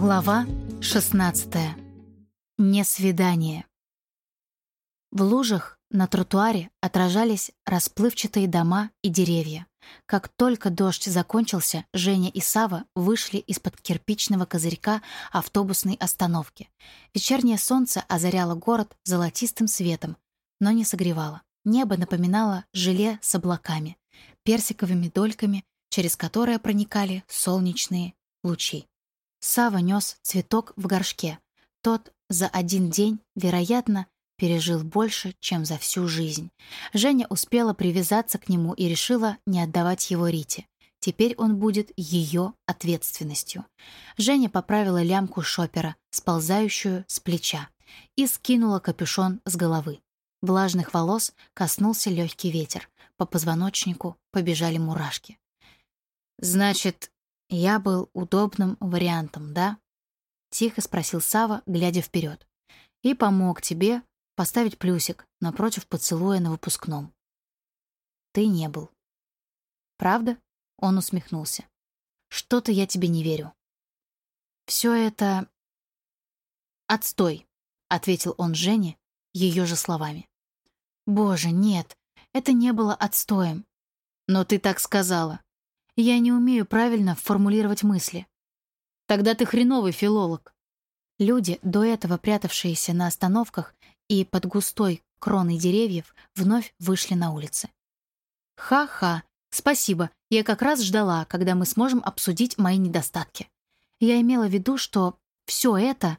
Глава 16. Несвидание. В лужах на тротуаре отражались расплывчатые дома и деревья. Как только дождь закончился, Женя и Сава вышли из-под кирпичного козырька автобусной остановки. Вечернее солнце озаряло город золотистым светом, но не согревало. Небо напоминало желе с облаками, персиковыми дольками, через которые проникали солнечные лучи. Сава нес цветок в горшке. Тот за один день, вероятно, пережил больше, чем за всю жизнь. Женя успела привязаться к нему и решила не отдавать его Рите. Теперь он будет ее ответственностью. Женя поправила лямку шопера, сползающую с плеча, и скинула капюшон с головы. Влажных волос коснулся легкий ветер. По позвоночнику побежали мурашки. «Значит, «Я был удобным вариантом, да?» — тихо спросил Сава, глядя вперед. «И помог тебе поставить плюсик напротив поцелуя на выпускном. Ты не был». «Правда?» — он усмехнулся. «Что-то я тебе не верю». «Все это...» «Отстой», — ответил он Жене ее же словами. «Боже, нет, это не было отстоем». «Но ты так сказала», я не умею правильно формулировать мысли. Тогда ты хреновый филолог. Люди, до этого прятавшиеся на остановках и под густой кроной деревьев, вновь вышли на улицы. Ха-ха, спасибо, я как раз ждала, когда мы сможем обсудить мои недостатки. Я имела в виду, что все это...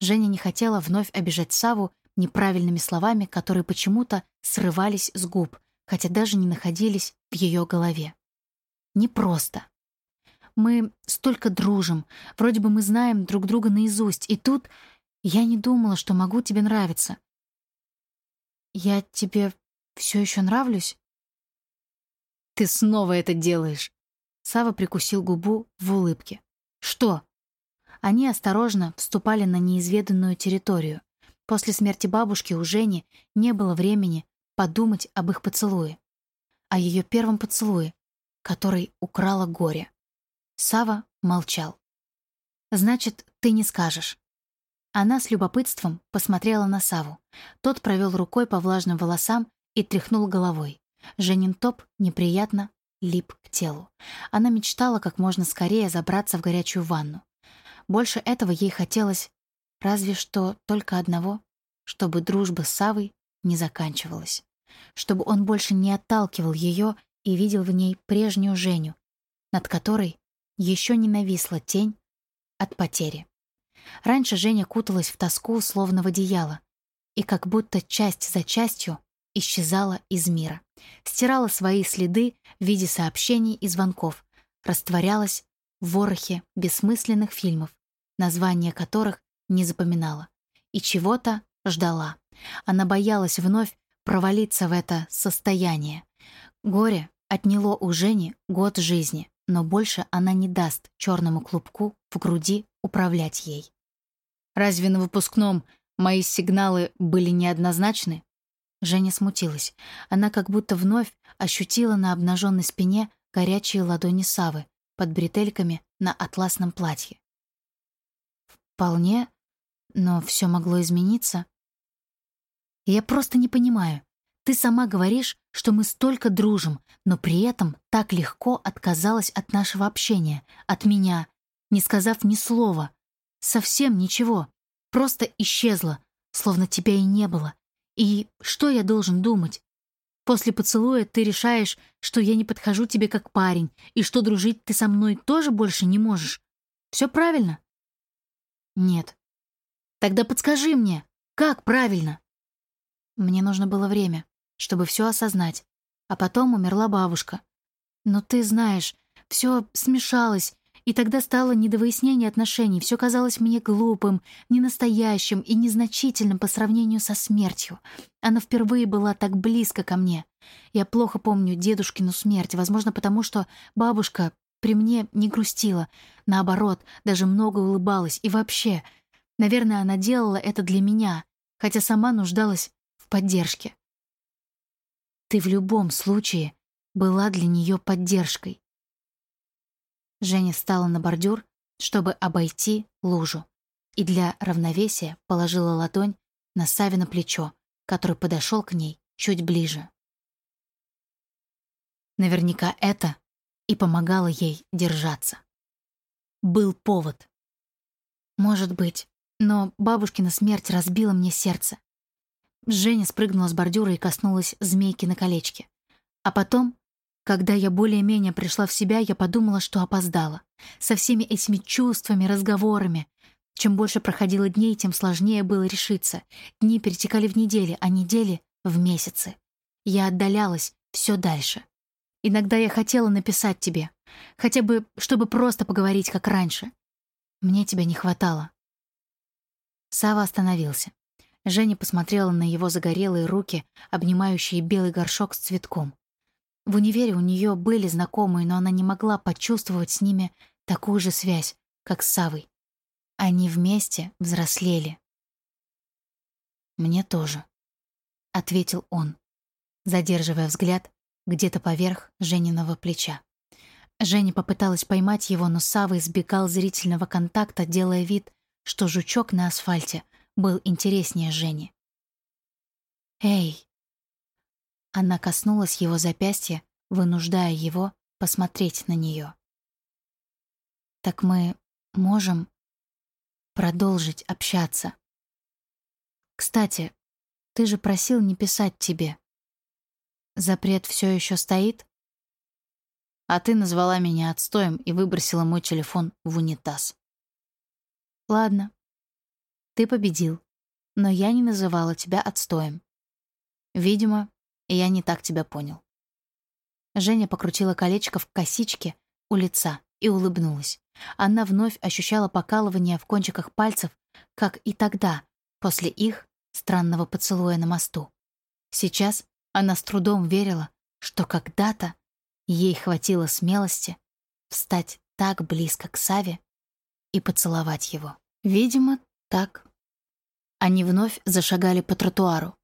Женя не хотела вновь обижать Саву неправильными словами, которые почему-то срывались с губ, хотя даже не находились в ее голове непросто. Мы столько дружим, вроде бы мы знаем друг друга наизусть, и тут я не думала, что могу тебе нравиться. Я тебе все еще нравлюсь? Ты снова это делаешь. Сава прикусил губу в улыбке. Что? Они осторожно вступали на неизведанную территорию. После смерти бабушки у Жени не было времени подумать об их поцелуе. О ее первом поцелуе, который украла горе. Сава молчал. «Значит, ты не скажешь». Она с любопытством посмотрела на Саву. Тот провел рукой по влажным волосам и тряхнул головой. Женин топ неприятно лип к телу. Она мечтала как можно скорее забраться в горячую ванну. Больше этого ей хотелось разве что только одного, чтобы дружба с Савой не заканчивалась. Чтобы он больше не отталкивал ее и видел в ней прежнюю Женю, над которой еще не нависла тень от потери. Раньше Женя куталась в тоску, словно в одеяло, и как будто часть за частью исчезала из мира, стирала свои следы в виде сообщений и звонков, растворялась в ворохе бессмысленных фильмов, названия которых не запоминала, и чего-то ждала. Она боялась вновь провалиться в это состояние, Горе отняло у Жени год жизни, но больше она не даст черному клубку в груди управлять ей. «Разве на выпускном мои сигналы были неоднозначны?» Женя смутилась. Она как будто вновь ощутила на обнаженной спине горячие ладони Савы под бретельками на атласном платье. «Вполне, но все могло измениться. Я просто не понимаю, ты сама говоришь, что мы столько дружим, но при этом так легко отказалась от нашего общения, от меня, не сказав ни слова. Совсем ничего. Просто исчезла, словно тебя и не было. И что я должен думать? После поцелуя ты решаешь, что я не подхожу тебе как парень, и что дружить ты со мной тоже больше не можешь. Все правильно? Нет. Тогда подскажи мне, как правильно? Мне нужно было время чтобы все осознать. А потом умерла бабушка. Но ты знаешь, все смешалось, и тогда стало не до выяснения отношений, все казалось мне глупым, ненастоящим и незначительным по сравнению со смертью. Она впервые была так близко ко мне. Я плохо помню дедушкину смерть, возможно, потому что бабушка при мне не грустила. Наоборот, даже много улыбалась. И вообще, наверное, она делала это для меня, хотя сама нуждалась в поддержке. Ты в любом случае была для нее поддержкой. Женя встала на бордюр чтобы обойти лужу, и для равновесия положила ладонь на Савино плечо, который подошел к ней чуть ближе. Наверняка это и помогало ей держаться. Был повод. Может быть, но бабушкина смерть разбила мне сердце. Женя спрыгнула с бордюра и коснулась змейки на колечке. А потом, когда я более-менее пришла в себя, я подумала, что опоздала. Со всеми этими чувствами, разговорами. Чем больше проходило дней, тем сложнее было решиться. Дни перетекали в недели, а недели — в месяцы. Я отдалялась все дальше. Иногда я хотела написать тебе, хотя бы, чтобы просто поговорить, как раньше. Мне тебя не хватало. Сава остановился. Женя посмотрела на его загорелые руки, обнимающие белый горшок с цветком. В универе у нее были знакомые, но она не могла почувствовать с ними такую же связь, как с Савой. Они вместе взрослели. «Мне тоже», — ответил он, задерживая взгляд где-то поверх Жениного плеча. Женя попыталась поймать его, но Сава избегал зрительного контакта, делая вид, что жучок на асфальте был интереснее Жени. «Эй!» Она коснулась его запястья, вынуждая его посмотреть на нее. «Так мы можем продолжить общаться. Кстати, ты же просил не писать тебе. Запрет все еще стоит?» А ты назвала меня отстоем и выбросила мой телефон в унитаз. Ладно. Ты победил. Но я не называла тебя отстоем. Видимо, я не так тебя понял. Женя покрутила колечко в косичке у лица и улыбнулась. Она вновь ощущала покалывание в кончиках пальцев, как и тогда, после их странного поцелуя на мосту. Сейчас она с трудом верила, что когда-то ей хватило смелости встать так близко к Саве и поцеловать его. Видимо, так. Они вновь зашагали по тротуару.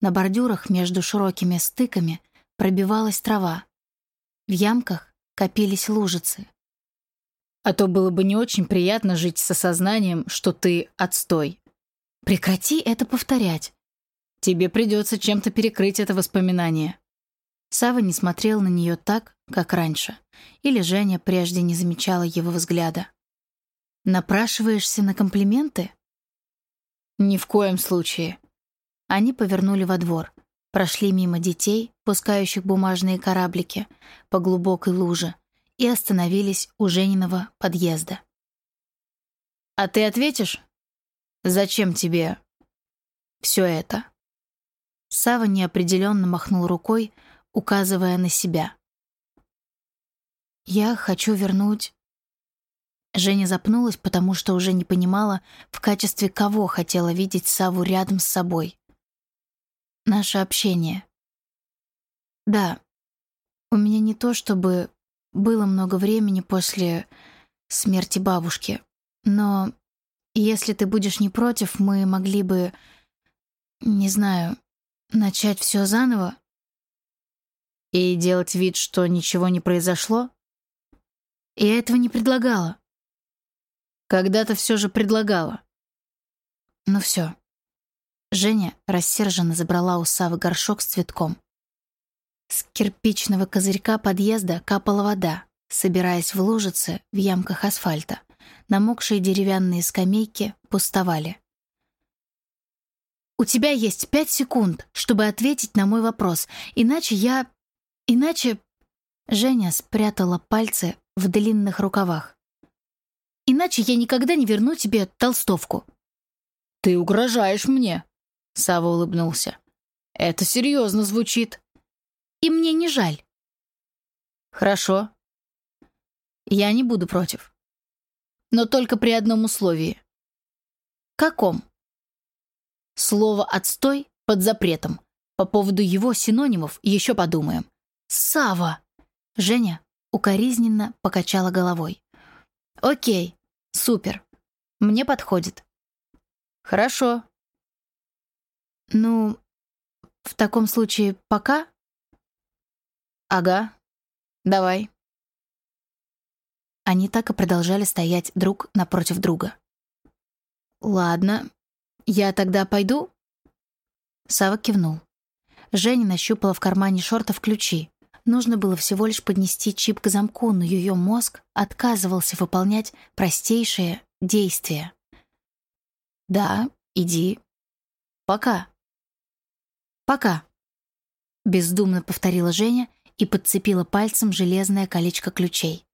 На бордюрах между широкими стыками пробивалась трава. В ямках копились лужицы. А то было бы не очень приятно жить с осознанием, что ты отстой. Прекрати это повторять. Тебе придется чем-то перекрыть это воспоминание. Сава не смотрел на нее так, как раньше. Или Женя прежде не замечала его взгляда. «Напрашиваешься на комплименты?» «Ни в коем случае». Они повернули во двор, прошли мимо детей, пускающих бумажные кораблики, по глубокой луже, и остановились у Жениного подъезда. «А ты ответишь? Зачем тебе все это?» Сава неопределенно махнул рукой, указывая на себя. «Я хочу вернуть Женя запнулась, потому что уже не понимала, в качестве кого хотела видеть Саву рядом с собой. Наше общение. Да, у меня не то чтобы было много времени после смерти бабушки, но если ты будешь не против, мы могли бы, не знаю, начать все заново. И делать вид, что ничего не произошло? Я этого не предлагала. Когда-то все же предлагала. Ну все. Женя рассерженно забрала у Савы горшок с цветком. С кирпичного козырька подъезда капала вода, собираясь в лужице в ямках асфальта. Намокшие деревянные скамейки пустовали. «У тебя есть пять секунд, чтобы ответить на мой вопрос, иначе я... иначе...» Женя спрятала пальцы в длинных рукавах. Иначе я никогда не верну тебе толстовку». «Ты угрожаешь мне», — Сава улыбнулся. «Это серьезно звучит». «И мне не жаль». «Хорошо. Я не буду против. Но только при одном условии». «Каком?» Слово «отстой» под запретом. По поводу его синонимов еще подумаем. Сава. Женя укоризненно покачала головой. Окей, супер. Мне подходит. Хорошо. Ну, в таком случае пока? Ага. Давай. Они так и продолжали стоять друг напротив друга. «Ладно, я тогда пойду?» Сава кивнул. Женя нащупала в кармане шортов ключи. Нужно было всего лишь поднести чип к замку, но ее мозг отказывался выполнять простейшие действия. «Да, иди. Пока». «Пока», — бездумно повторила Женя и подцепила пальцем железное колечко ключей.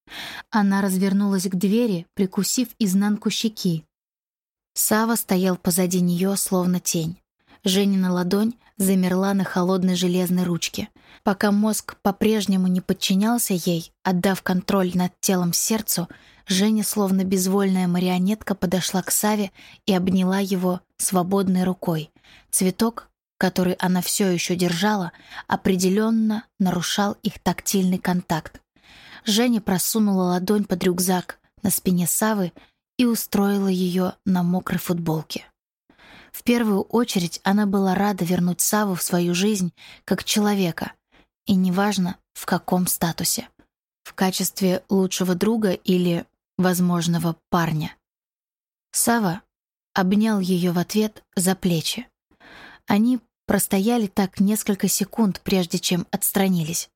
Она развернулась к двери, прикусив изнанку щеки. Сава стоял позади нее, словно тень. Женина ладонь замерла на холодной железной ручке. Пока мозг по-прежнему не подчинялся ей, отдав контроль над телом сердцу, Женя, словно безвольная марионетка, подошла к Саве и обняла его свободной рукой. Цветок, который она все еще держала, определенно нарушал их тактильный контакт. Женя просунула ладонь под рюкзак на спине Савы и устроила ее на мокрой футболке. В первую очередь она была рада вернуть Саву в свою жизнь как человека, и неважно, в каком статусе. В качестве лучшего друга или возможного парня. Сава обнял ее в ответ за плечи. Они простояли так несколько секунд, прежде чем отстранились.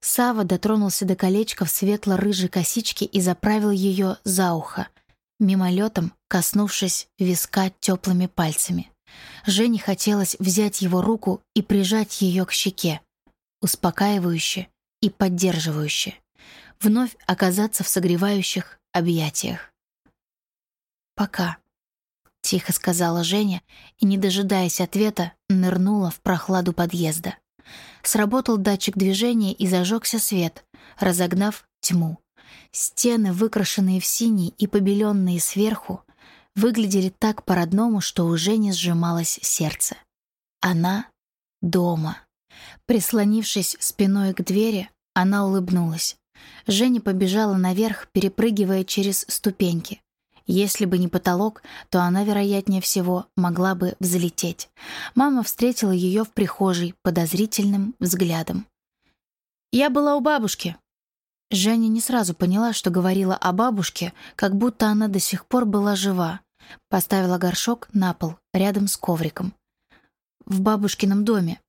Сава дотронулся до колечка в светло-рыжей косичке и заправил ее за ухо, мимолетом коснувшись виска теплыми пальцами. Жене хотелось взять его руку и прижать ее к щеке, успокаивающе и поддерживающе, вновь оказаться в согревающих объятиях. «Пока», — тихо сказала Женя и, не дожидаясь ответа, нырнула в прохладу подъезда. Сработал датчик движения и зажегся свет, разогнав тьму. Стены, выкрашенные в синий и побеленные сверху, выглядели так по-родному, что у Жени сжималось сердце. Она дома. Прислонившись спиной к двери, она улыбнулась. Женя побежала наверх, перепрыгивая через ступеньки. Если бы не потолок, то она, вероятнее всего, могла бы взлететь. Мама встретила ее в прихожей подозрительным взглядом. «Я была у бабушки», Женя не сразу поняла, что говорила о бабушке, как будто она до сих пор была жива. Поставила горшок на пол, рядом с ковриком. В бабушкином доме.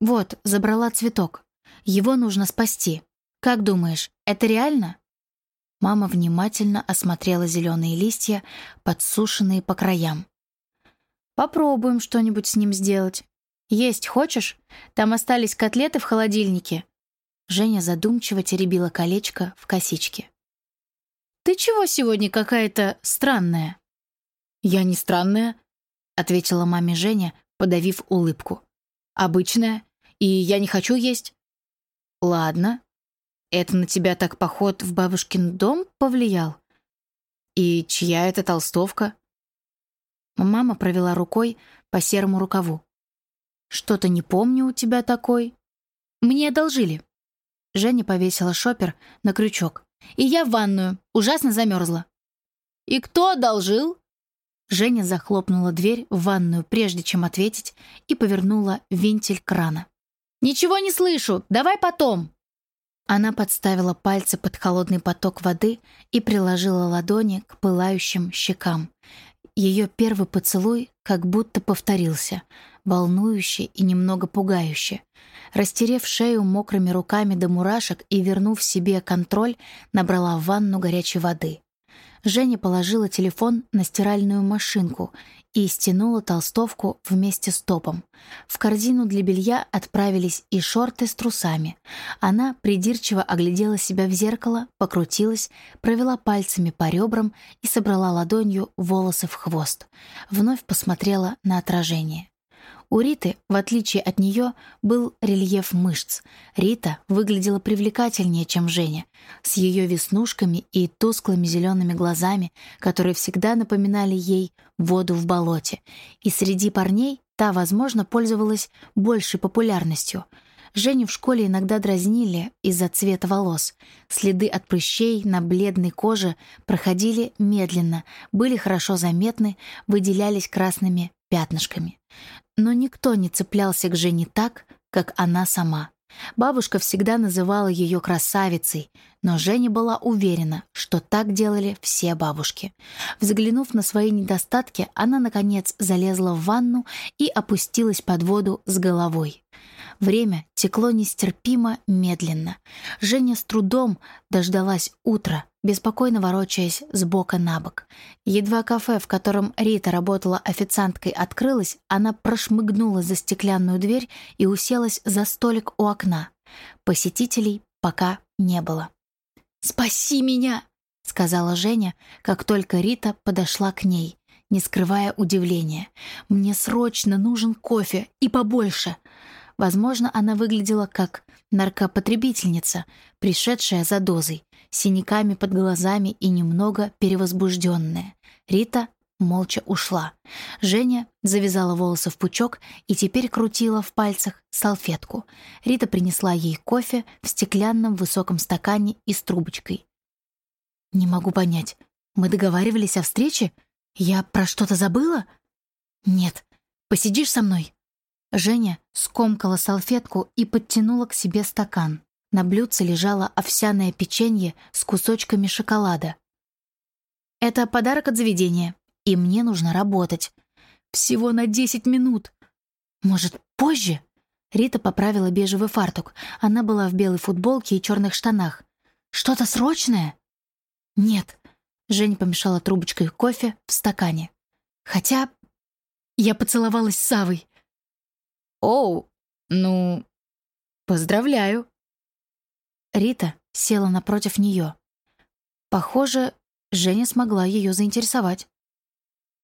Вот, забрала цветок. Его нужно спасти. Как думаешь, это реально? Мама внимательно осмотрела зеленые листья, подсушенные по краям. Попробуем что-нибудь с ним сделать. Есть хочешь? Там остались котлеты в холодильнике. Женя задумчиво теребила колечко в косичке. «Ты чего сегодня какая-то странная?» «Я не странная», — ответила маме Женя, подавив улыбку. «Обычная, и я не хочу есть». «Ладно. Это на тебя так поход в бабушкин дом повлиял? И чья это толстовка?» Мама провела рукой по серому рукаву. «Что-то не помню у тебя такой. Мне одолжили». Женя повесила шопер на крючок. «И я в ванную. Ужасно замерзла». «И кто одолжил?» Женя захлопнула дверь в ванную, прежде чем ответить, и повернула вентиль крана. «Ничего не слышу. Давай потом». Она подставила пальцы под холодный поток воды и приложила ладони к пылающим щекам. Ее первый поцелуй как будто повторился, волнующе и немного пугающе. Растерев шею мокрыми руками до мурашек и вернув себе контроль, набрала в ванну горячей воды. Женя положила телефон на стиральную машинку и стянула толстовку вместе с топом. В корзину для белья отправились и шорты с трусами. Она придирчиво оглядела себя в зеркало, покрутилась, провела пальцами по ребрам и собрала ладонью волосы в хвост. Вновь посмотрела на отражение. У Риты, в отличие от нее, был рельеф мышц. Рита выглядела привлекательнее, чем Женя, с ее веснушками и тусклыми зелеными глазами, которые всегда напоминали ей воду в болоте. И среди парней та, возможно, пользовалась большей популярностью. Женю в школе иногда дразнили из-за цвета волос. Следы от прыщей на бледной коже проходили медленно, были хорошо заметны, выделялись красными пятнышками. Но никто не цеплялся к Жене так, как она сама. Бабушка всегда называла ее красавицей, Но Женя была уверена, что так делали все бабушки. Взглянув на свои недостатки, она, наконец, залезла в ванну и опустилась под воду с головой. Время текло нестерпимо медленно. Женя с трудом дождалась утра, беспокойно ворочаясь с бока на бок. Едва кафе, в котором Рита работала официанткой, открылось, она прошмыгнула за стеклянную дверь и уселась за столик у окна. Посетителей пока не было. «Спаси меня!» — сказала Женя, как только Рита подошла к ней, не скрывая удивления. «Мне срочно нужен кофе и побольше!» Возможно, она выглядела как наркопотребительница, пришедшая за дозой, синяками под глазами и немного перевозбужденная. Рита молча ушла. Женя завязала волосы в пучок и теперь крутила в пальцах салфетку. Рита принесла ей кофе в стеклянном высоком стакане и с трубочкой. «Не могу понять, мы договаривались о встрече? Я про что-то забыла?» «Нет. Посидишь со мной?» Женя скомкала салфетку и подтянула к себе стакан. На блюдце лежало овсяное печенье с кусочками шоколада. «Это подарок от заведения», и мне нужно работать. Всего на десять минут. Может, позже? Рита поправила бежевый фартук. Она была в белой футболке и черных штанах. Что-то срочное? Нет. Женя помешала трубочкой кофе в стакане. Хотя я поцеловалась с Савой. Оу, ну, поздравляю. Рита села напротив нее. Похоже, Женя смогла ее заинтересовать.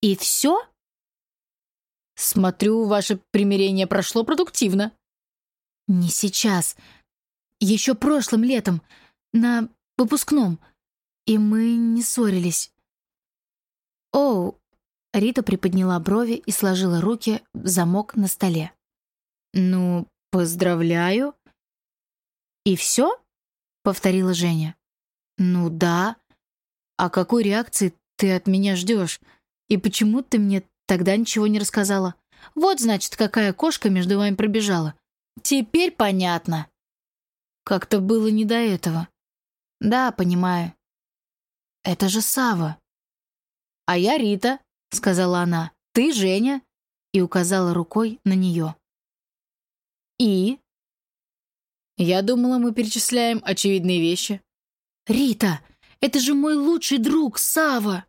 И все? Смотрю, ваше примирение прошло продуктивно. Не сейчас. Еще прошлым летом, на выпускном. И мы не ссорились. Оу, Рита приподняла брови и сложила руки в замок на столе. «Ну, поздравляю». «И все?» — повторила Женя. «Ну да. А какой реакции ты от меня ждешь? И почему ты мне тогда ничего не рассказала? Вот, значит, какая кошка между вами пробежала. Теперь понятно. Как-то было не до этого. Да, понимаю. Это же Сава. А я Рита, сказала она. Ты Женя. И указала рукой на нее. И? Я думала, мы перечисляем очевидные вещи. Рита, это же мой лучший друг, Сава.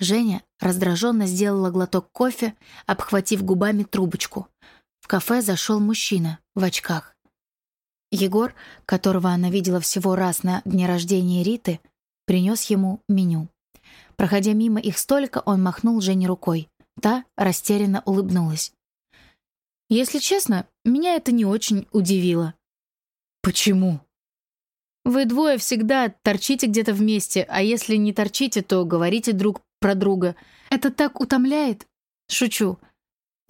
Женя раздраженно сделала глоток кофе, обхватив губами трубочку. В кафе зашел мужчина в очках. Егор, которого она видела всего раз на дне рождения Риты, принес ему меню. Проходя мимо их столика, он махнул Жене рукой. Та растерянно улыбнулась. «Если честно, меня это не очень удивило». «Почему?» «Вы двое всегда торчите где-то вместе, а если не торчите, то говорите друг про друга. Это так утомляет. Шучу.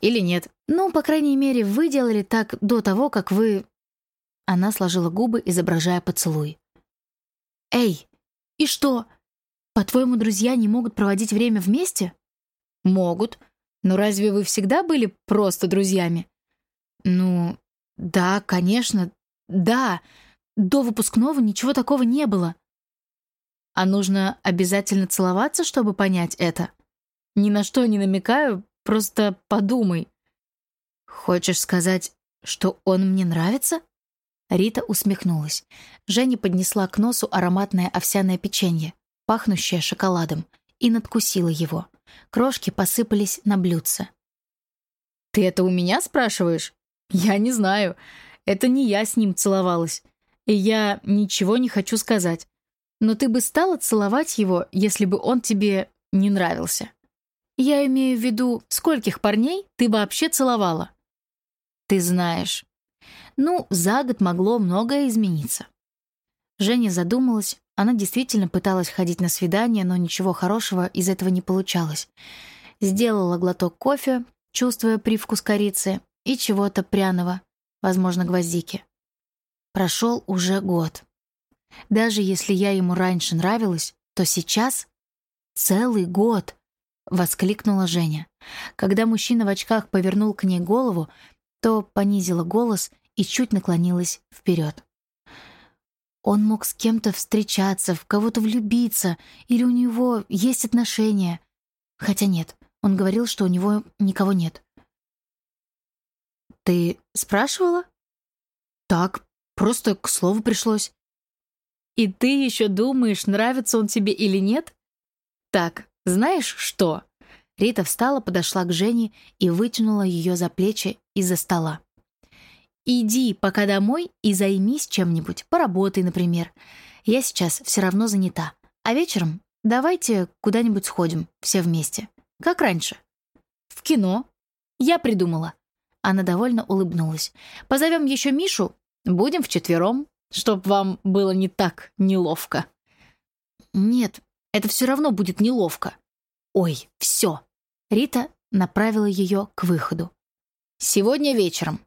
Или нет. Ну, по крайней мере, вы делали так до того, как вы... Она сложила губы, изображая поцелуй. «Эй, и что? По-твоему, друзья не могут проводить время вместе?» «Могут. Но разве вы всегда были просто друзьями?» «Ну, да, конечно, да. До выпускного ничего такого не было. А нужно обязательно целоваться, чтобы понять это? Ни на что не намекаю, просто подумай. Хочешь сказать, что он мне нравится? Рита усмехнулась. Женя поднесла к носу ароматное овсяное печенье, пахнущее шоколадом, и надкусила его. Крошки посыпались на блюдце. «Ты это у меня спрашиваешь? Я не знаю. Это не я с ним целовалась. И я ничего не хочу сказать. Но ты бы стала целовать его, если бы он тебе не нравился. Я имею в виду, скольких парней ты вообще целовала? Ты знаешь. Ну, за год могло многое измениться. Женя задумалась. Она действительно пыталась ходить на свидания, но ничего хорошего из этого не получалось. Сделала глоток кофе, чувствуя привкус корицы и чего-то пряного, возможно, гвоздики. Прошел уже год. Даже если я ему раньше нравилась, то сейчас целый год, воскликнула Женя. Когда мужчина в очках повернул к ней голову, то понизила голос и чуть наклонилась вперед. Он мог с кем-то встречаться, в кого-то влюбиться, или у него есть отношения. Хотя нет, он говорил, что у него никого нет. «Ты спрашивала?» «Так, просто к слову пришлось». «И ты еще думаешь, нравится он тебе или нет?» «Так, знаешь что?» Рита встала, подошла к Жене и вытянула ее за плечи из-за стола. «Иди пока домой и займись чем-нибудь, поработай, например. Я сейчас все равно занята. А вечером давайте куда-нибудь сходим, все вместе. Как раньше. В кино. Я придумала». Она довольно улыбнулась. «Позовем еще Мишу, будем вчетвером, чтоб вам было не так неловко». «Нет, это все равно будет неловко». «Ой, все». Рита направила ее к выходу. «Сегодня вечером.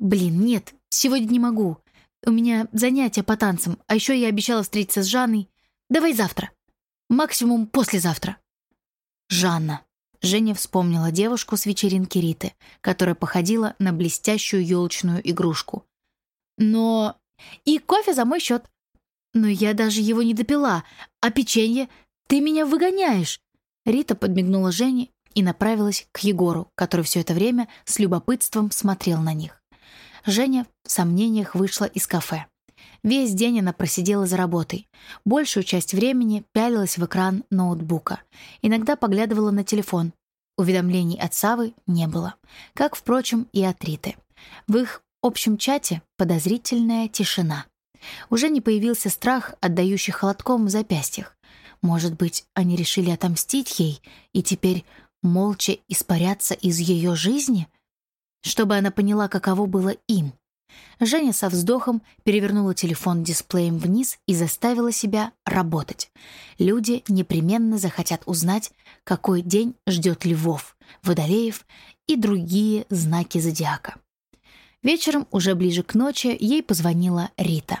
«Блин, нет, сегодня не могу. У меня занятия по танцам, а еще я обещала встретиться с Жанной. Давай завтра. Максимум послезавтра». «Жанна». Женя вспомнила девушку с вечеринки Риты, которая походила на блестящую елочную игрушку. «Но... И кофе за мой счет. Но я даже его не допила. А печенье? Ты меня выгоняешь!» Рита подмигнула Жене и направилась к Егору, который все это время с любопытством смотрел на них. Женя в сомнениях вышла из кафе. Весь день она просидела за работой. Большую часть времени пялилась в экран ноутбука. Иногда поглядывала на телефон. Уведомлений от Савы не было. Как, впрочем, и от Риты. В их общем чате подозрительная тишина. Уже не появился страх, отдающий холодком в запястьях. Может быть, они решили отомстить ей и теперь молча испаряться из ее жизни — чтобы она поняла, каково было им. Женя со вздохом перевернула телефон дисплеем вниз и заставила себя работать. Люди непременно захотят узнать, какой день ждет львов, водолеев и другие знаки зодиака. Вечером, уже ближе к ночи, ей позвонила Рита.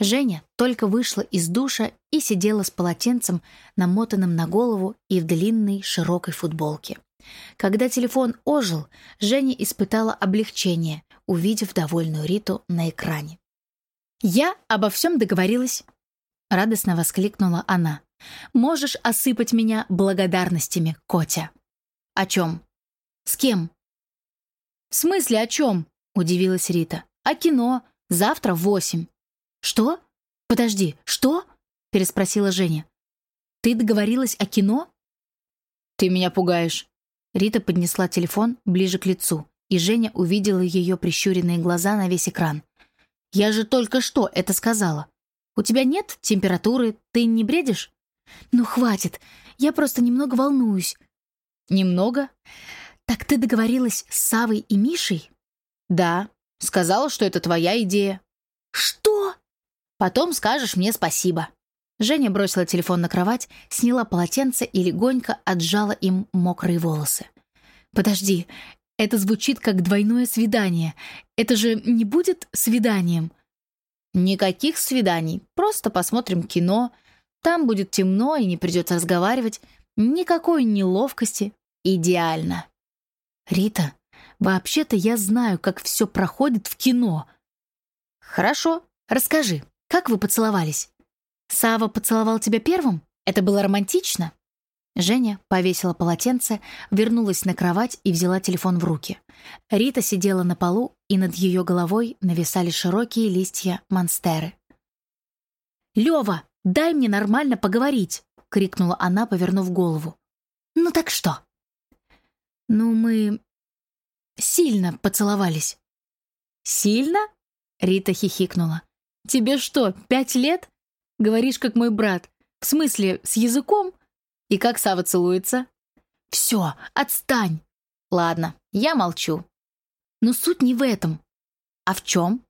Женя только вышла из душа и сидела с полотенцем, намотанным на голову и в длинной широкой футболке. Когда телефон ожил, Женя испытала облегчение, увидев довольную Риту на экране. «Я обо всем договорилась», — радостно воскликнула она. «Можешь осыпать меня благодарностями, Котя». «О чем? С кем?» «В смысле о чем?» — удивилась Рита. «О кино. Завтра в восемь». «Что? Подожди, что?» — переспросила Женя. «Ты договорилась о кино?» «Ты меня пугаешь. Рита поднесла телефон ближе к лицу, и Женя увидела ее прищуренные глаза на весь экран. «Я же только что это сказала. У тебя нет температуры, ты не бредишь?» «Ну, хватит, я просто немного волнуюсь». «Немного? Так ты договорилась с Савой и Мишей?» «Да, сказала, что это твоя идея». «Что?» «Потом скажешь мне спасибо». Женя бросила телефон на кровать, сняла полотенце и легонько отжала им мокрые волосы. «Подожди, это звучит как двойное свидание. Это же не будет свиданием?» «Никаких свиданий. Просто посмотрим кино. Там будет темно и не придется разговаривать. Никакой неловкости. Идеально». «Рита, вообще-то я знаю, как все проходит в кино». «Хорошо. Расскажи, как вы поцеловались?» Сава поцеловал тебя первым? Это было романтично?» Женя повесила полотенце, вернулась на кровать и взяла телефон в руки. Рита сидела на полу, и над ее головой нависали широкие листья монстеры. «Лёва, дай мне нормально поговорить!» — крикнула она, повернув голову. «Ну так что?» «Ну, мы сильно поцеловались». «Сильно?» — Рита хихикнула. «Тебе что, пять лет? Говоришь, как мой брат. В смысле, с языком? И как Сава целуется? Все, отстань. Ладно, я молчу. Но суть не в этом. А в чем?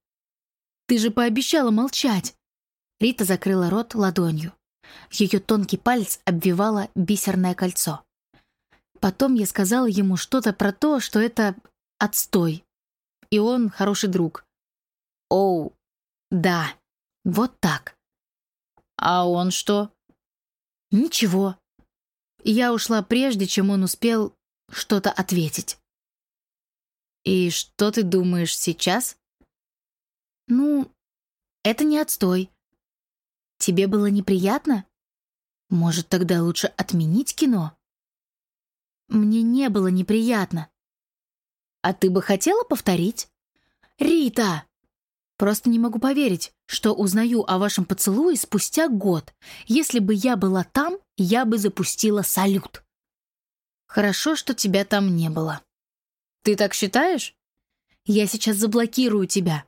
Ты же пообещала молчать. Рита закрыла рот ладонью. Ее тонкий палец обвивало бисерное кольцо. Потом я сказала ему что-то про то, что это отстой. И он хороший друг. Оу, да, вот так. «А он что?» «Ничего. Я ушла прежде, чем он успел что-то ответить». «И что ты думаешь сейчас?» «Ну, это не отстой. Тебе было неприятно? Может, тогда лучше отменить кино? Мне не было неприятно. А ты бы хотела повторить? Рита! Просто не могу поверить, что узнаю о вашем поцелуе спустя год. Если бы я была там, я бы запустила салют. Хорошо, что тебя там не было. Ты так считаешь? Я сейчас заблокирую тебя.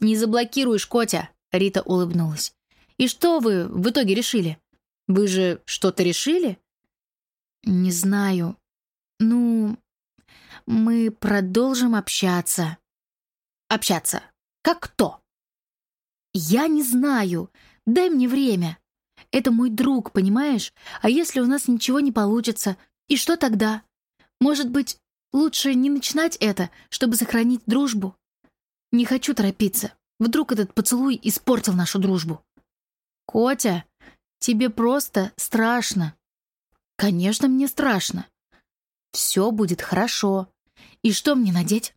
Не заблокируешь, Котя, Рита улыбнулась. И что вы в итоге решили? Вы же что-то решили? Не знаю. Ну, мы продолжим общаться. Общаться? Как кто? Я не знаю. Дай мне время. Это мой друг, понимаешь? А если у нас ничего не получится, и что тогда? Может быть, лучше не начинать это, чтобы сохранить дружбу? Не хочу торопиться. Вдруг этот поцелуй испортил нашу дружбу. Котя, тебе просто страшно. Конечно, мне страшно. Все будет хорошо. И что мне надеть?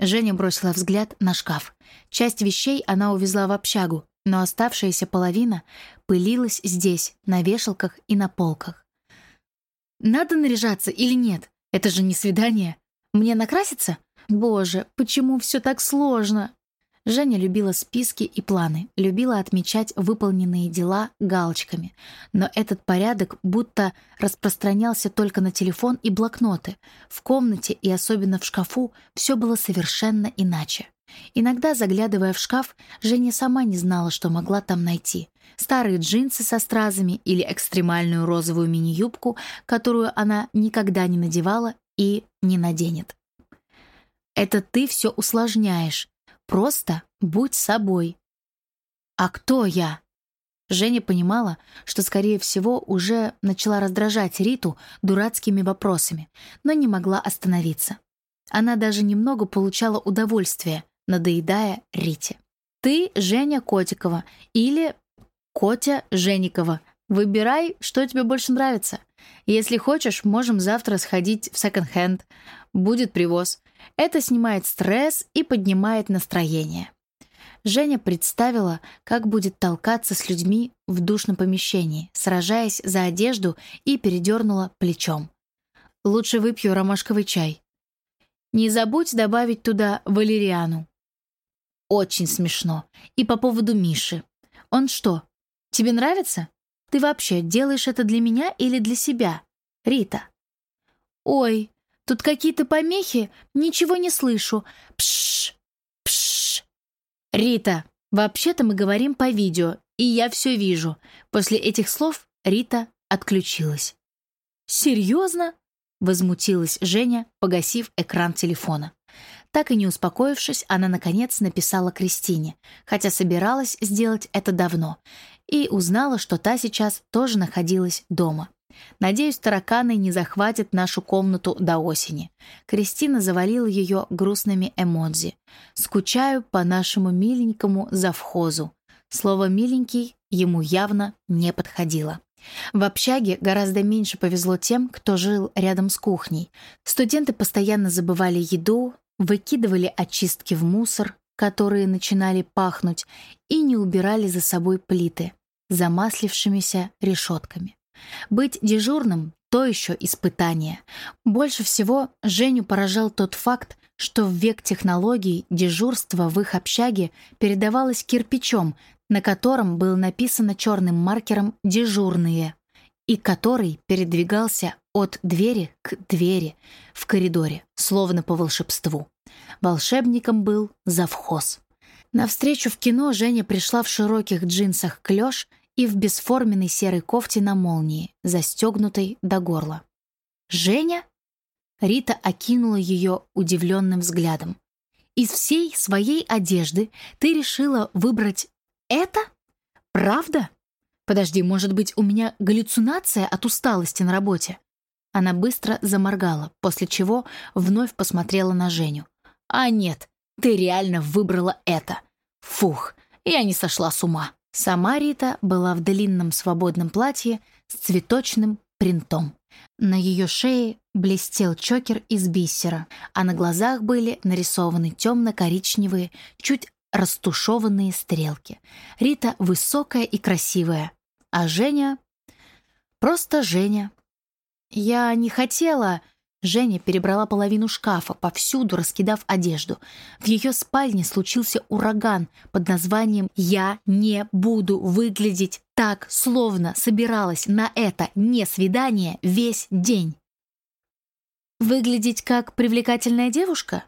Женя бросила взгляд на шкаф. Часть вещей она увезла в общагу, но оставшаяся половина пылилась здесь, на вешалках и на полках. Надо наряжаться или нет? Это же не свидание. Мне накраситься? Боже, почему все так сложно? Женя любила списки и планы, любила отмечать выполненные дела галочками. Но этот порядок будто распространялся только на телефон и блокноты. В комнате и особенно в шкафу все было совершенно иначе. Иногда, заглядывая в шкаф, Женя сама не знала, что могла там найти. Старые джинсы со стразами или экстремальную розовую мини-юбку, которую она никогда не надевала и не наденет. Это ты все усложняешь. Просто будь собой. А кто я? Женя понимала, что, скорее всего, уже начала раздражать Риту дурацкими вопросами, но не могла остановиться. Она даже немного получала удовольствие, надоедая Рите. «Ты Женя Котикова» или «Котя Женикова». Выбирай, что тебе больше нравится. Если хочешь, можем завтра сходить в секонд-хенд. Будет привоз. Это снимает стресс и поднимает настроение. Женя представила, как будет толкаться с людьми в душном помещении, сражаясь за одежду и передернула плечом. «Лучше выпью ромашковый чай. Не забудь добавить туда валериану. Очень смешно. И по поводу Миши. Он что, тебе нравится? Ты вообще делаешь это для меня или для себя? Рита. Ой, тут какие-то помехи, ничего не слышу. Пш, пш. Рита, вообще-то мы говорим по видео, и я все вижу. После этих слов Рита отключилась. «Серьезно?» — возмутилась Женя, погасив экран телефона. Так и не успокоившись, она, наконец, написала Кристине, хотя собиралась сделать это давно, и узнала, что та сейчас тоже находилась дома. Надеюсь, тараканы не захватят нашу комнату до осени. Кристина завалила ее грустными эмодзи. «Скучаю по нашему миленькому завхозу». Слово «миленький» ему явно не подходило. В общаге гораздо меньше повезло тем, кто жил рядом с кухней. Студенты постоянно забывали еду, выкидывали очистки в мусор, которые начинали пахнуть, и не убирали за собой плиты, замаслившимися решетками. Быть дежурным — то еще испытание. Больше всего Женю поражал тот факт, что в век технологий дежурство в их общаге передавалось кирпичом, на котором было написано черным маркером «дежурные», и который передвигался от двери к двери в коридоре, словно по волшебству. Волшебником был завхоз. На встречу в кино Женя пришла в широких джинсах клёш и в бесформенной серой кофте на молнии, застегнутой до горла. «Женя?» Рита окинула ее удивленным взглядом. «Из всей своей одежды ты решила выбрать это? Правда? Подожди, может быть, у меня галлюцинация от усталости на работе?» Она быстро заморгала, после чего вновь посмотрела на Женю. «А нет, ты реально выбрала это. Фух, я не сошла с ума». Сама Рита была в длинном свободном платье с цветочным принтом. На ее шее блестел чокер из бисера, а на глазах были нарисованы темно-коричневые, чуть растушеванные стрелки. Рита высокая и красивая, а Женя... Просто Женя. Я не хотела... Женя перебрала половину шкафа, повсюду раскидав одежду. В ее спальне случился ураган под названием «Я не буду выглядеть так, словно собиралась на это не свидание весь день». «Выглядеть как привлекательная девушка?»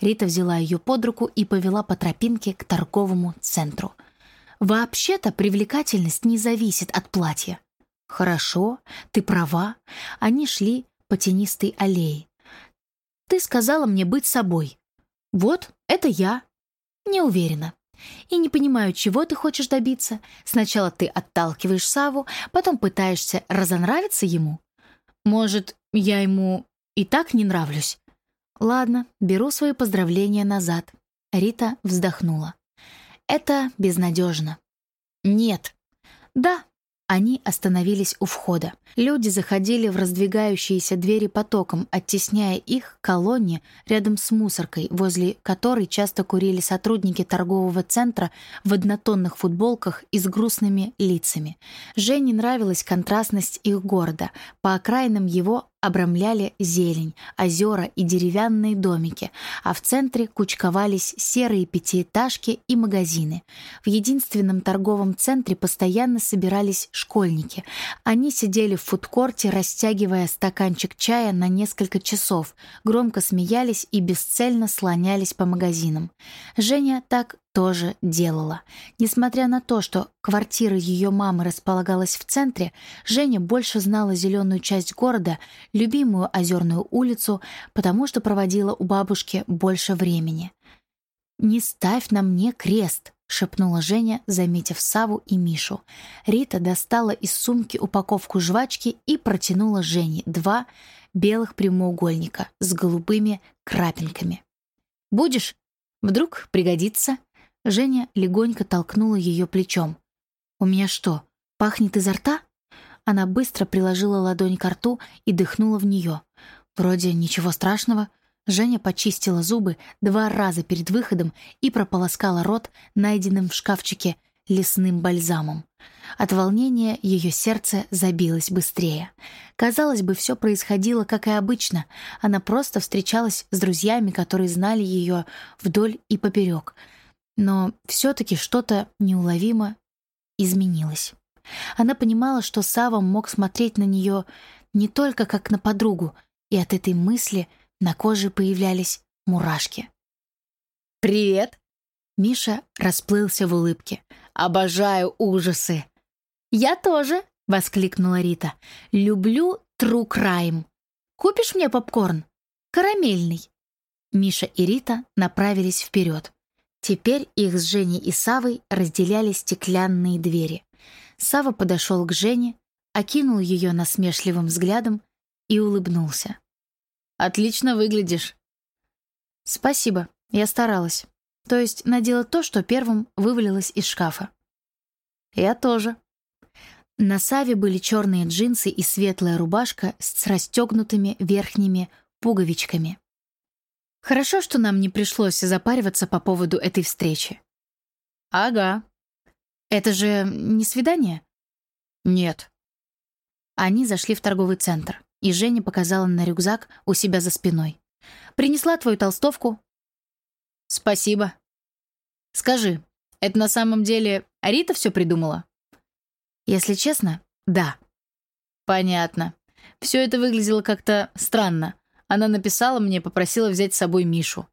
Рита взяла ее под руку и повела по тропинке к торговому центру. «Вообще-то привлекательность не зависит от платья». «Хорошо, ты права». Они шли по тенистой аллее. «Ты сказала мне быть собой. Вот, это я». «Не уверена. И не понимаю, чего ты хочешь добиться. Сначала ты отталкиваешь Саву, потом пытаешься разонравиться ему. Может, я ему и так не нравлюсь?» «Ладно, беру свои поздравления назад». Рита вздохнула. «Это безнадежно». «Нет». «Да, они остановились у входа. Люди заходили в раздвигающиеся двери потоком, оттесняя их к колонне рядом с мусоркой, возле которой часто курили сотрудники торгового центра в однотонных футболках и с грустными лицами. Жене нравилась контрастность их города. По окраинам его обрамляли зелень, озера и деревянные домики, а в центре кучковались серые пятиэтажки и магазины. В единственном торговом центре постоянно собирались школьники. Они сидели в фудкорте, растягивая стаканчик чая на несколько часов, громко смеялись и бесцельно слонялись по магазинам. Женя так тоже делала. Несмотря на то, что квартира ее мамы располагалась в центре, Женя больше знала зеленую часть города, любимую озерную улицу, потому что проводила у бабушки больше времени. «Не ставь на мне крест», — шепнула Женя, заметив Саву и Мишу. Рита достала из сумки упаковку жвачки и протянула Жене два белых прямоугольника с голубыми крапинками. «Будешь? Вдруг пригодится?» Женя легонько толкнула ее плечом. «У меня что, пахнет изо рта?» Она быстро приложила ладонь к рту и дыхнула в нее. Вроде ничего страшного. Женя почистила зубы два раза перед выходом и прополоскала рот найденным в шкафчике лесным бальзамом. От волнения ее сердце забилось быстрее. Казалось бы, все происходило, как и обычно. Она просто встречалась с друзьями, которые знали ее вдоль и поперек — но все-таки что-то неуловимо изменилось. Она понимала, что Сава мог смотреть на нее не только как на подругу, и от этой мысли на коже появлялись мурашки. «Привет!» Миша расплылся в улыбке. «Обожаю ужасы!» «Я тоже!» — воскликнула Рита. «Люблю true crime. Купишь мне попкорн? Карамельный!» Миша и Рита направились вперед. Теперь их с Женей и Савой разделяли стеклянные двери. Сава подошел к Жене, окинул ее насмешливым взглядом и улыбнулся. «Отлично выглядишь». «Спасибо, я старалась. То есть надела то, что первым вывалилось из шкафа». «Я тоже». На Саве были черные джинсы и светлая рубашка с расстегнутыми верхними пуговичками. Хорошо, что нам не пришлось запариваться по поводу этой встречи. Ага. Это же не свидание? Нет. Они зашли в торговый центр, и Женя показала на рюкзак у себя за спиной. Принесла твою толстовку. Спасибо. Скажи, это на самом деле Рита все придумала? Если честно, да. Понятно. Все это выглядело как-то странно. Она написала мне, попросила взять с собой Мишу.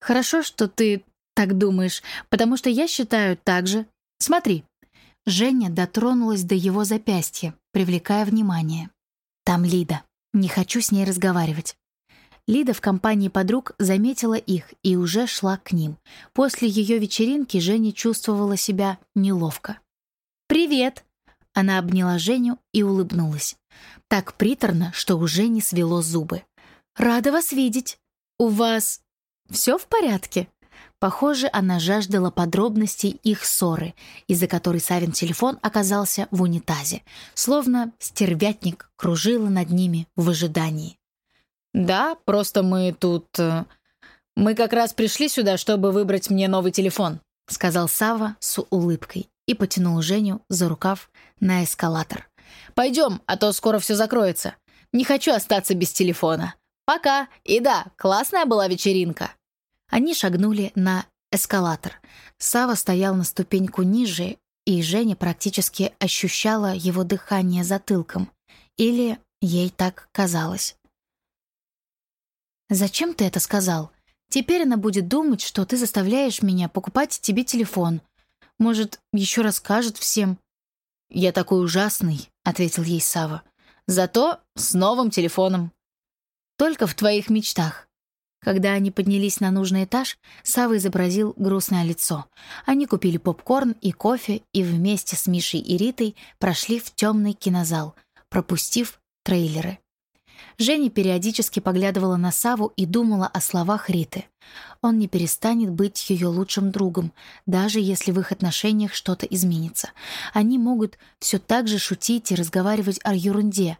«Хорошо, что ты так думаешь, потому что я считаю так же. Смотри». Женя дотронулась до его запястья, привлекая внимание. «Там Лида. Не хочу с ней разговаривать». Лида в компании подруг заметила их и уже шла к ним. После ее вечеринки Женя чувствовала себя неловко. «Привет!» Она обняла Женю и улыбнулась. Так приторно, что уже не свело зубы. «Рада вас видеть. У вас все в порядке?» Похоже, она жаждала подробностей их ссоры, из-за которой Савин телефон оказался в унитазе, словно стервятник кружила над ними в ожидании. «Да, просто мы тут...» э, «Мы как раз пришли сюда, чтобы выбрать мне новый телефон», сказал Сава с улыбкой и потянул Женю за рукав на эскалатор. «Пойдем, а то скоро все закроется. Не хочу остаться без телефона. Пока. И да, классная была вечеринка». Они шагнули на эскалатор. Сава стоял на ступеньку ниже, и Женя практически ощущала его дыхание затылком. Или ей так казалось. «Зачем ты это сказал? Теперь она будет думать, что ты заставляешь меня покупать тебе телефон. Может, еще расскажет всем». «Я такой ужасный», — ответил ей Сава. «Зато с новым телефоном». «Только в твоих мечтах». Когда они поднялись на нужный этаж, Сава изобразил грустное лицо. Они купили попкорн и кофе и вместе с Мишей и Ритой прошли в темный кинозал, пропустив трейлеры. Женя периодически поглядывала на Саву и думала о словах Риты. Он не перестанет быть ее лучшим другом, даже если в их отношениях что-то изменится. Они могут все так же шутить и разговаривать о ерунде.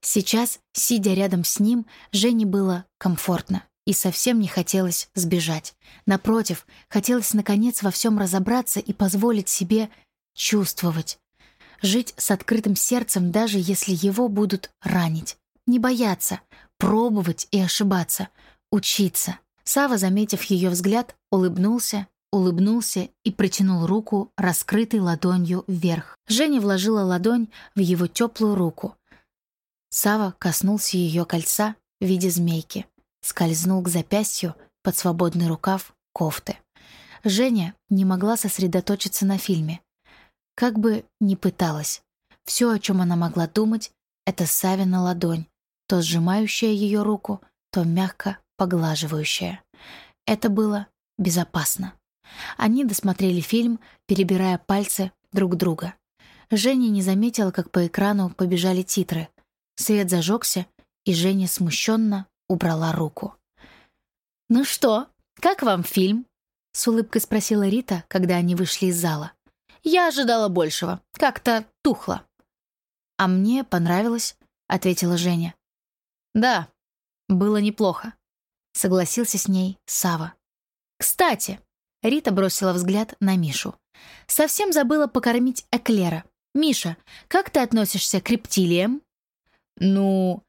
Сейчас, сидя рядом с ним, Жене было комфортно и совсем не хотелось сбежать. Напротив, хотелось наконец во всем разобраться и позволить себе чувствовать. Жить с открытым сердцем, даже если его будут ранить. Не бояться, пробовать и ошибаться, учиться. Сава, заметив ее взгляд, улыбнулся, улыбнулся и протянул руку, раскрытой ладонью вверх. Женя вложила ладонь в его теплую руку. Сава коснулся ее кольца в виде змейки скользнул к запястью под свободный рукав кофты. Женя не могла сосредоточиться на фильме. Как бы ни пыталась, все, о чем она могла думать, это Савина ладонь, то сжимающая ее руку, то мягко поглаживающая. Это было безопасно. Они досмотрели фильм, перебирая пальцы друг друга. Женя не заметила, как по экрану побежали титры. Свет зажегся, и Женя смущенно убрала руку. «Ну что, как вам фильм?» — с улыбкой спросила Рита, когда они вышли из зала. «Я ожидала большего. Как-то тухло». «А мне понравилось», — ответила Женя. «Да, было неплохо», — согласился с ней Сава. «Кстати», — Рита бросила взгляд на Мишу. «Совсем забыла покормить эклера. Миша, как ты относишься к рептилиям?» «Ну,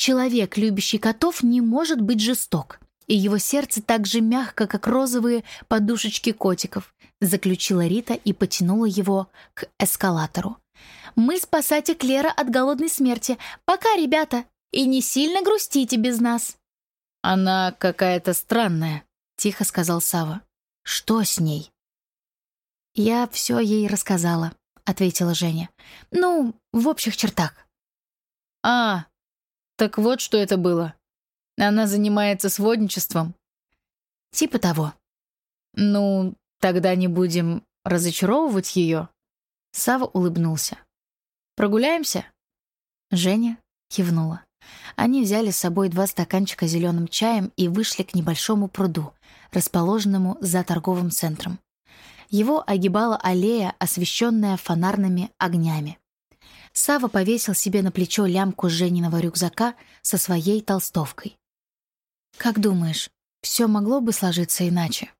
Человек, любящий котов, не может быть жесток. И его сердце так же мягко, как розовые подушечки котиков, заключила Рита и потянула его к эскалатору. «Мы спасайте Клера от голодной смерти. Пока, ребята! И не сильно грустите без нас!» «Она какая-то странная», — тихо сказал Сава. «Что с ней?» «Я все ей рассказала», — ответила Женя. «Ну, в общих чертах». «А, так вот, что это было. Она занимается сводничеством. Типа того. Ну, тогда не будем разочаровывать ее. Сава улыбнулся. Прогуляемся? Женя кивнула. Они взяли с собой два стаканчика зеленым чаем и вышли к небольшому пруду, расположенному за торговым центром. Его огибала аллея, освещенная фонарными огнями. Сава повесил себе на плечо лямку Жениного рюкзака со своей толстовкой. «Как думаешь, все могло бы сложиться иначе?»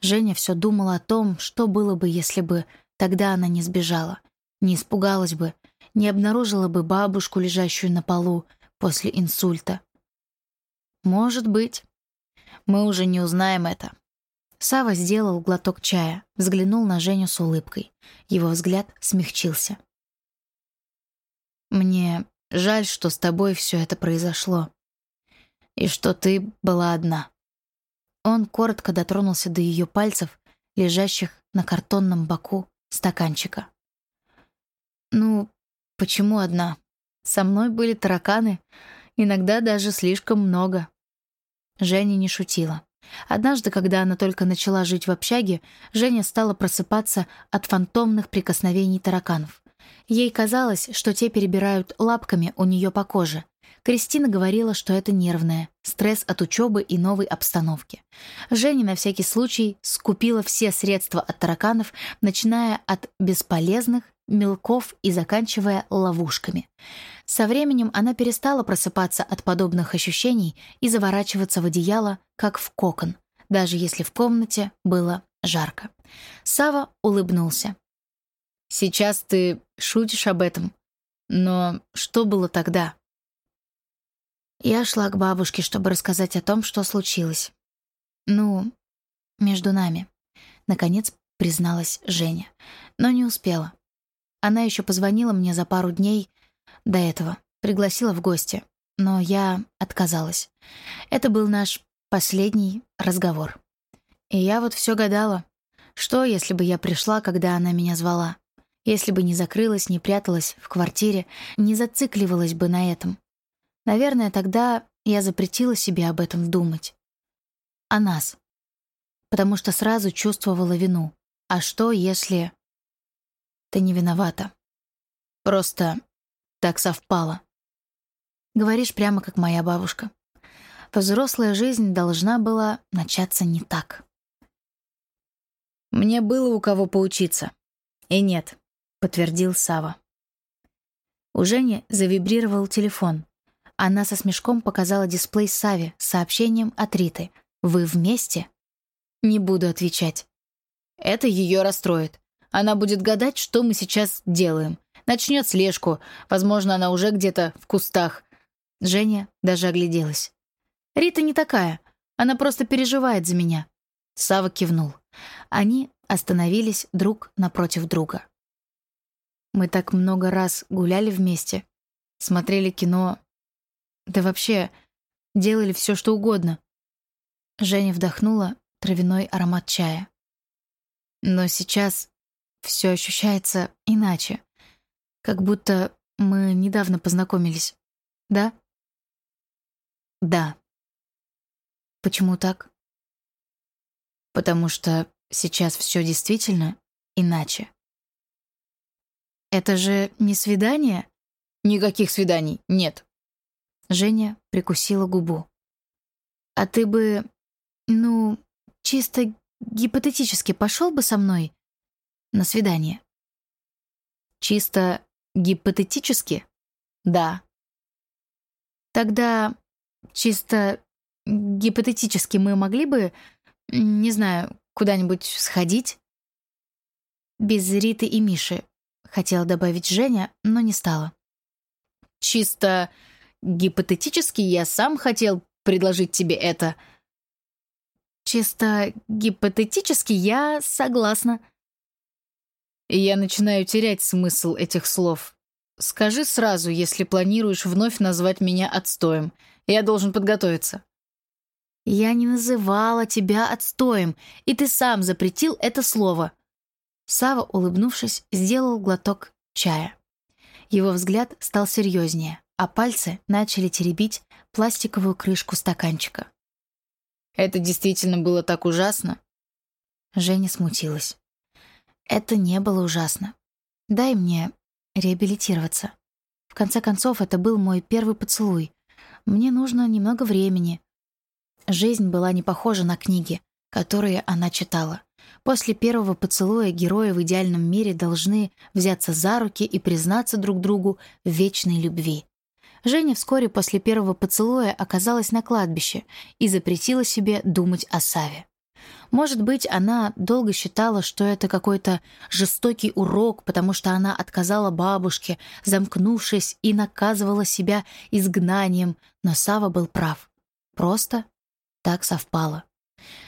Женя все думала о том, что было бы, если бы тогда она не сбежала, не испугалась бы, не обнаружила бы бабушку, лежащую на полу после инсульта. «Может быть. Мы уже не узнаем это». Сава сделал глоток чая, взглянул на Женю с улыбкой. Его взгляд смягчился. Мне жаль, что с тобой все это произошло. И что ты была одна. Он коротко дотронулся до ее пальцев, лежащих на картонном боку стаканчика. Ну, почему одна? Со мной были тараканы, иногда даже слишком много. Женя не шутила. Однажды, когда она только начала жить в общаге, Женя стала просыпаться от фантомных прикосновений тараканов. Ей казалось, что те перебирают лапками у нее по коже. Кристина говорила, что это нервное, стресс от учебы и новой обстановки. Женя на всякий случай скупила все средства от тараканов, начиная от бесполезных, мелков и заканчивая ловушками. Со временем она перестала просыпаться от подобных ощущений и заворачиваться в одеяло, как в кокон. даже если в комнате было жарко. Сава улыбнулся. «Сейчас ты шутишь об этом, но что было тогда?» Я шла к бабушке, чтобы рассказать о том, что случилось. Ну, между нами. Наконец призналась Женя. Но не успела. Она еще позвонила мне за пару дней до этого, пригласила в гости, но я отказалась. Это был наш последний разговор. И я вот все гадала, что, если бы я пришла, когда она меня звала? Если бы не закрылась, не пряталась в квартире, не зацикливалась бы на этом. Наверное, тогда я запретила себе об этом думать. О нас. Потому что сразу чувствовала вину. А что, если... Ты не виновата. Просто так совпало. Говоришь прямо как моя бабушка. Взрослая жизнь должна была начаться не так. Мне было у кого поучиться. И нет, подтвердил Сава. У Жени завибрировал телефон. Она со смешком показала дисплей Саве с сообщением от Риты. «Вы вместе?» «Не буду отвечать». Это ее расстроит. Она будет гадать, что мы сейчас делаем. Начнет слежку. Возможно, она уже где-то в кустах. Женя даже огляделась. «Рита не такая. Она просто переживает за меня». Сава кивнул. Они остановились друг напротив друга. Мы так много раз гуляли вместе, смотрели кино, да вообще, делали все, что угодно. Женя вдохнула травяной аромат чая. Но сейчас все ощущается иначе. Как будто мы недавно познакомились. Да? Да. Почему так? Потому что сейчас все действительно иначе. Это же не свидание? Никаких свиданий нет. Женя прикусила губу. «А ты бы, ну, чисто гипотетически пошел бы со мной на свидание?» «Чисто гипотетически?» «Да». «Тогда чисто гипотетически мы могли бы, не знаю, куда-нибудь сходить?» «Без Риты и Миши», — хотела добавить Женя, но не стала. «Чисто Гипотетически я сам хотел предложить тебе это. Чисто гипотетически я согласна. Я начинаю терять смысл этих слов. Скажи сразу, если планируешь вновь назвать меня отстоем. Я должен подготовиться. Я не называла тебя отстоем, и ты сам запретил это слово. Сава, улыбнувшись, сделал глоток чая. Его взгляд стал серьезнее а пальцы начали теребить пластиковую крышку стаканчика. «Это действительно было так ужасно?» Женя смутилась. «Это не было ужасно. Дай мне реабилитироваться. В конце концов, это был мой первый поцелуй. Мне нужно немного времени». Жизнь была не похожа на книги, которые она читала. После первого поцелуя герои в идеальном мире должны взяться за руки и признаться друг другу в вечной любви. Женя вскоре после первого поцелуя оказалась на кладбище и запретила себе думать о Саве. Может быть, она долго считала, что это какой-то жестокий урок, потому что она отказала бабушке, замкнувшись и наказывала себя изгнанием, но Сава был прав. Просто так совпало.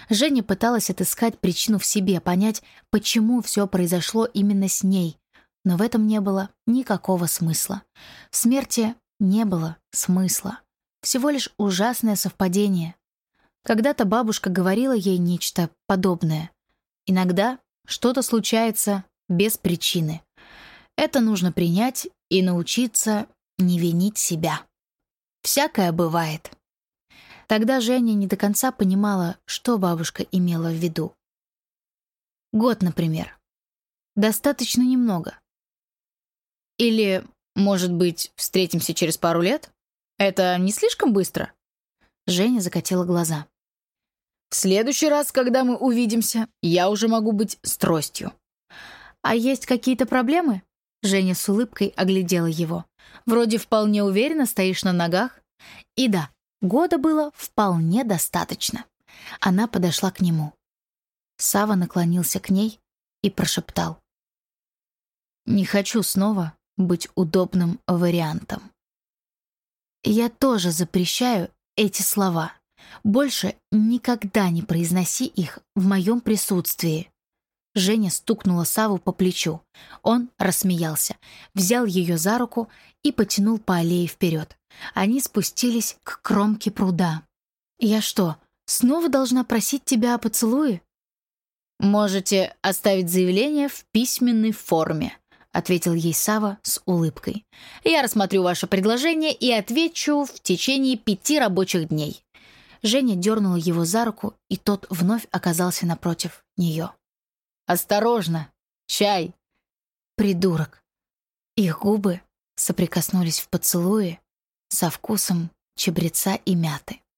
Женя пыталась отыскать причину в себе, понять, почему все произошло именно с ней, но в этом не было никакого смысла. В смерти не было смысла. Всего лишь ужасное совпадение. Когда-то бабушка говорила ей нечто подобное. Иногда что-то случается без причины. Это нужно принять и научиться не винить себя. Всякое бывает. Тогда Женя не до конца понимала, что бабушка имела в виду. Год, например. Достаточно немного. Или может быть, встретимся через пару лет? Это не слишком быстро?» Женя закатила глаза. «В следующий раз, когда мы увидимся, я уже могу быть с тростью». «А есть какие-то проблемы?» Женя с улыбкой оглядела его. «Вроде вполне уверенно стоишь на ногах». И да, года было вполне достаточно. Она подошла к нему. Сава наклонился к ней и прошептал. «Не хочу снова быть удобным вариантом. Я тоже запрещаю эти слова. Больше никогда не произноси их в моем присутствии. Женя стукнула Саву по плечу. Он рассмеялся, взял ее за руку и потянул по аллее вперед. Они спустились к кромке пруда. «Я что, снова должна просить тебя о поцелуе?» «Можете оставить заявление в письменной форме», — ответил ей Сава с улыбкой. «Я рассмотрю ваше предложение и отвечу в течение пяти рабочих дней». Женя дернула его за руку, и тот вновь оказался напротив нее. Осторожно! Чай!» Придурок. Их губы соприкоснулись в поцелуе со вкусом чабреца и мяты.